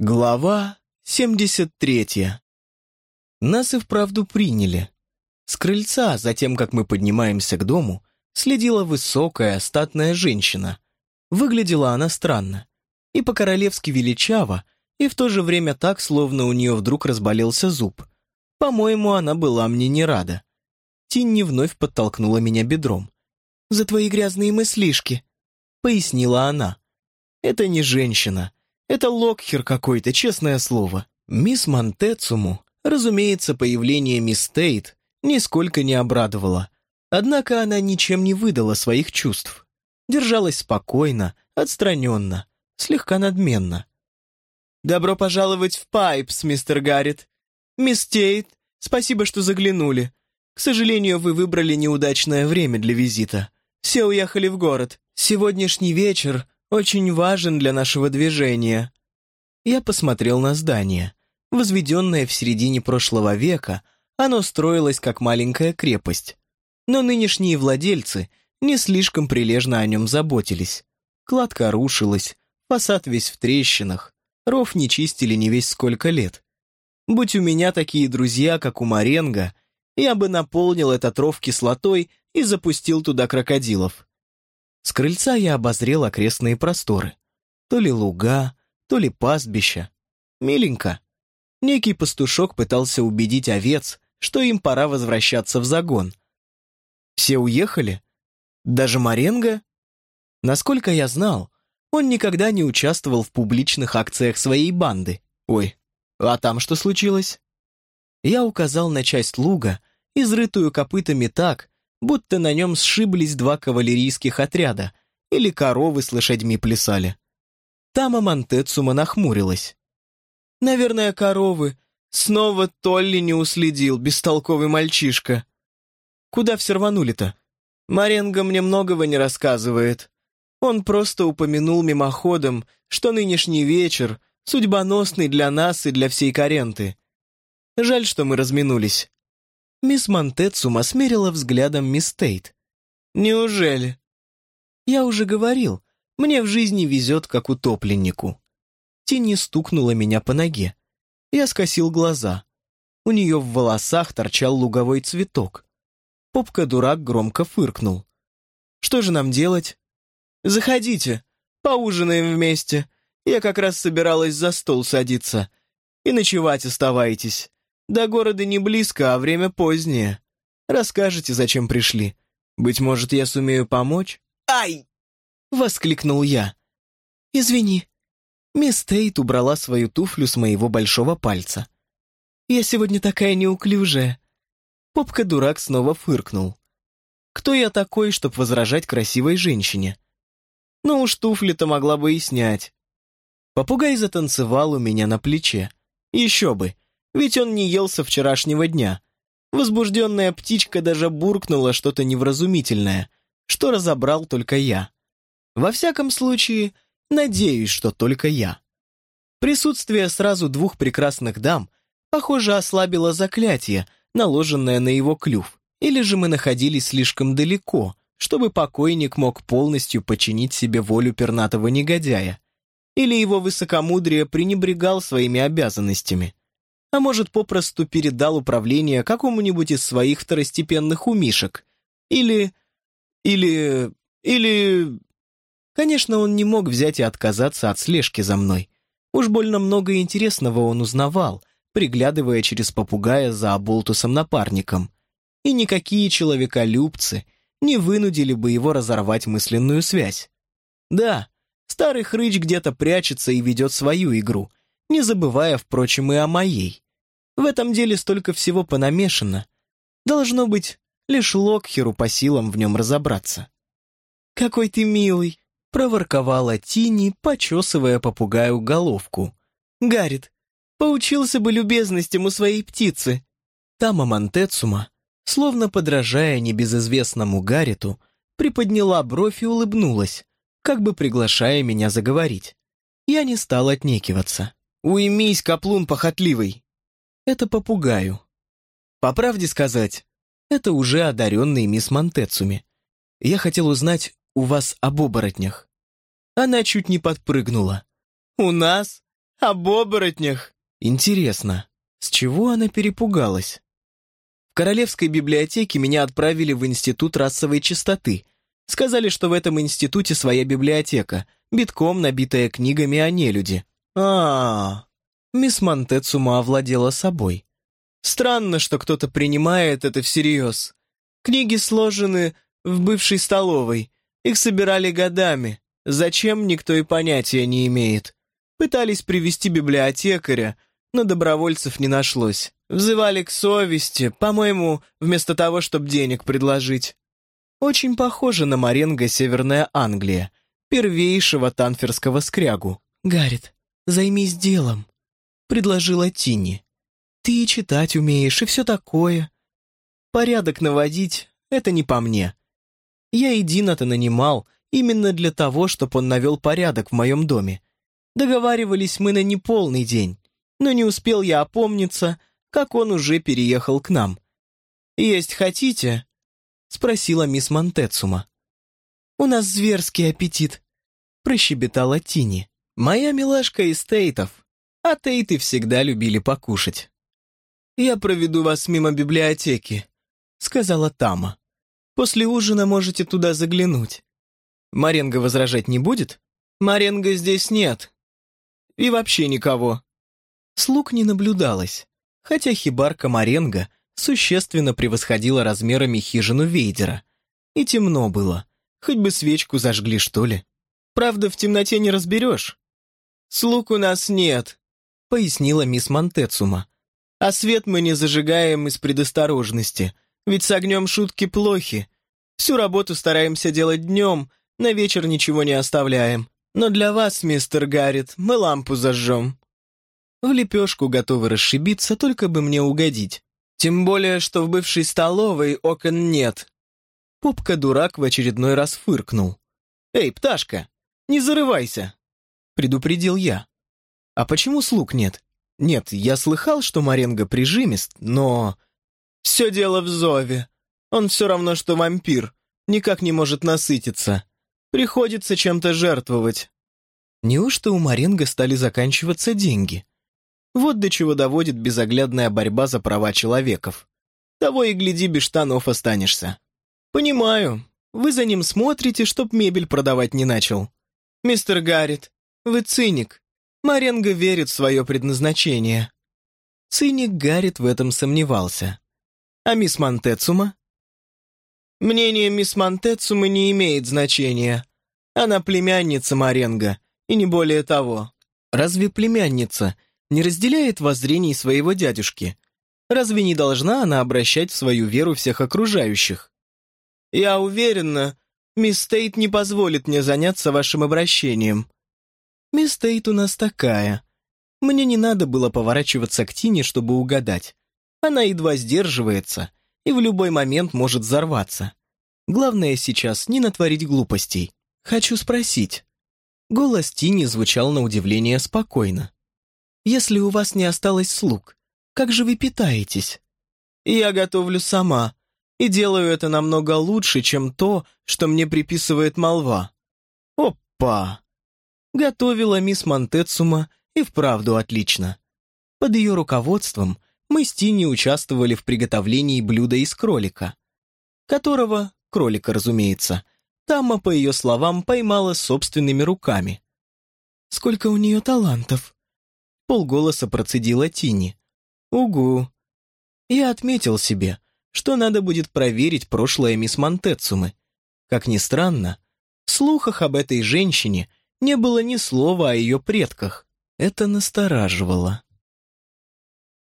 Глава 73. Нас и вправду приняли. С крыльца, за тем, как мы поднимаемся к дому, следила высокая, статная женщина. Выглядела она странно. И по-королевски величаво, и в то же время так, словно у нее вдруг разболелся зуб. По-моему, она была мне не рада. Тинни вновь подтолкнула меня бедром. «За твои грязные мыслишки», — пояснила она. «Это не женщина». Это Локхер какой-то, честное слово. Мисс Монтецуму, разумеется, появление мисс Тейт нисколько не обрадовало. Однако она ничем не выдала своих чувств. Держалась спокойно, отстраненно, слегка надменно. «Добро пожаловать в Пайпс, мистер Гаррет. Мисс Тейт, спасибо, что заглянули. К сожалению, вы выбрали неудачное время для визита. Все уехали в город. Сегодняшний вечер очень важен для нашего движения». Я посмотрел на здание. Возведенное в середине прошлого века, оно строилось как маленькая крепость. Но нынешние владельцы не слишком прилежно о нем заботились. Кладка рушилась, фасад весь в трещинах, ров не чистили не весь сколько лет. Будь у меня такие друзья, как у Маренго, я бы наполнил этот ров кислотой и запустил туда крокодилов. С крыльца я обозрел окрестные просторы. То ли луга, то ли пастбища. Миленько. Некий пастушок пытался убедить овец, что им пора возвращаться в загон. Все уехали? Даже Маренго? Насколько я знал, он никогда не участвовал в публичных акциях своей банды. Ой, а там что случилось? Я указал на часть луга, изрытую копытами так, будто на нем сшиблись два кавалерийских отряда или коровы с лошадьми плясали. Тама Монтецума нахмурилась. «Наверное, коровы. Снова Толли не уследил, бестолковый мальчишка. Куда все рванули-то? Маренго мне многого не рассказывает. Он просто упомянул мимоходом, что нынешний вечер судьбоносный для нас и для всей Каренты. Жаль, что мы разминулись. Мисс Монтецума смерила взглядом мисс Тейт. «Неужели?» «Я уже говорил, мне в жизни везет, как утопленнику». Тинни стукнула меня по ноге. Я скосил глаза. У нее в волосах торчал луговой цветок. Попка-дурак громко фыркнул. «Что же нам делать?» «Заходите, поужинаем вместе. Я как раз собиралась за стол садиться. И ночевать оставайтесь. До города не близко, а время позднее. Расскажете, зачем пришли. Быть может, я сумею помочь?» «Ай!» — воскликнул я. «Извини». Мисс Тейт убрала свою туфлю с моего большого пальца. «Я сегодня такая неуклюжая». Попка-дурак снова фыркнул. «Кто я такой, чтоб возражать красивой женщине?» «Ну уж туфли-то могла бы и снять». Попугай затанцевал у меня на плече. Еще бы, ведь он не ел со вчерашнего дня. Возбужденная птичка даже буркнула что-то невразумительное, что разобрал только я. Во всяком случае, надеюсь, что только я. Присутствие сразу двух прекрасных дам, похоже, ослабило заклятие, наложенное на его клюв, или же мы находились слишком далеко, чтобы покойник мог полностью подчинить себе волю пернатого негодяя, или его высокомудрие пренебрегал своими обязанностями а может, попросту передал управление какому-нибудь из своих второстепенных умишек. Или... или... или... Конечно, он не мог взять и отказаться от слежки за мной. Уж больно много интересного он узнавал, приглядывая через попугая за оболтусом-напарником. И никакие человеколюбцы не вынудили бы его разорвать мысленную связь. Да, старый хрыч где-то прячется и ведет свою игру, не забывая, впрочем, и о моей. В этом деле столько всего понамешано. Должно быть, лишь Локхеру по силам в нем разобраться. «Какой ты милый!» — проворковала Тини, почесывая попугаю головку. «Гаррит, поучился бы любезностям у своей птицы!» Тама Монтецума, словно подражая небезызвестному Гарриту, приподняла бровь и улыбнулась, как бы приглашая меня заговорить. Я не стал отнекиваться. «Уймись, каплун похотливый!» Это попугаю. По правде сказать, это уже одаренный мисс Монтецуми. Я хотел узнать у вас об оборотнях. Она чуть не подпрыгнула. «У нас? об оборотнях». Интересно, с чего она перепугалась? В Королевской библиотеке меня отправили в Институт расовой чистоты. Сказали, что в этом институте своя библиотека, битком набитая книгами о нелюди. А. Мисс Монтецума овладела собой. Странно, что кто-то принимает это всерьез. Книги сложены в бывшей столовой. Их собирали годами. Зачем, никто и понятия не имеет. Пытались привести библиотекаря, но добровольцев не нашлось. Взывали к совести, по-моему, вместо того, чтобы денег предложить. Очень похоже на Маренго Северная Англия, первейшего танферского скрягу. «Гаррит, займись делом», — предложила Тинни. «Ты и читать умеешь, и все такое. Порядок наводить — это не по мне. Я и Дина-то нанимал именно для того, чтобы он навел порядок в моем доме. Договаривались мы на неполный день, но не успел я опомниться, как он уже переехал к нам. «Есть хотите?» — спросила мисс Монтецума. «У нас зверский аппетит», — прощебетала Тини. «Моя милашка из Тейтов, а Тейты всегда любили покушать». «Я проведу вас мимо библиотеки», — сказала Тама. «После ужина можете туда заглянуть». «Маренго возражать не будет?» «Маренго здесь нет. И вообще никого». Слуг не наблюдалось, хотя хибарка Маренго существенно превосходила размерами хижину Вейдера. И темно было. Хоть бы свечку зажгли, что ли. Правда, в темноте не разберешь. «Слуг у нас нет», — пояснила мисс Монтецума. «А свет мы не зажигаем из предосторожности, ведь с огнем шутки плохи. Всю работу стараемся делать днем, на вечер ничего не оставляем. Но для вас, мистер Гаррит, мы лампу зажжем». В лепешку готовы расшибиться, только бы мне угодить. Тем более, что в бывшей столовой окон нет. Попка-дурак в очередной раз фыркнул. «Эй, пташка, не зарывайся!» Предупредил я. «А почему слуг нет?» «Нет, я слыхал, что Маренго прижимист, но...» «Все дело в зове. Он все равно, что вампир. Никак не может насытиться. Приходится чем-то жертвовать». Неужто у Маренго стали заканчиваться деньги? Вот до чего доводит безоглядная борьба за права человеков. Того и гляди, без штанов останешься. Понимаю, вы за ним смотрите, чтоб мебель продавать не начал. Мистер Гаррит, вы циник. Маренго верит в свое предназначение. Циник Гаррит в этом сомневался. А мисс Монтецума? Мнение мисс Монтецумы не имеет значения. Она племянница Маренго, и не более того. Разве племянница — не разделяет воззрений своего дядюшки. Разве не должна она обращать в свою веру всех окружающих? Я уверена, мисс Тейт не позволит мне заняться вашим обращением. Мисс Тейт у нас такая. Мне не надо было поворачиваться к Тине, чтобы угадать. Она едва сдерживается и в любой момент может взорваться. Главное сейчас не натворить глупостей. Хочу спросить. Голос Тини звучал на удивление спокойно. Если у вас не осталось слуг, как же вы питаетесь? Я готовлю сама, и делаю это намного лучше, чем то, что мне приписывает молва. Опа! Готовила мисс Монтецума и вправду отлично. Под ее руководством мы с Тини участвовали в приготовлении блюда из кролика, которого, кролика, разумеется, Тама, по ее словам, поймала собственными руками. «Сколько у нее талантов!» полголоса процедила Тини. «Угу». Я отметил себе, что надо будет проверить прошлое мисс Монтецумы. Как ни странно, в слухах об этой женщине не было ни слова о ее предках. Это настораживало.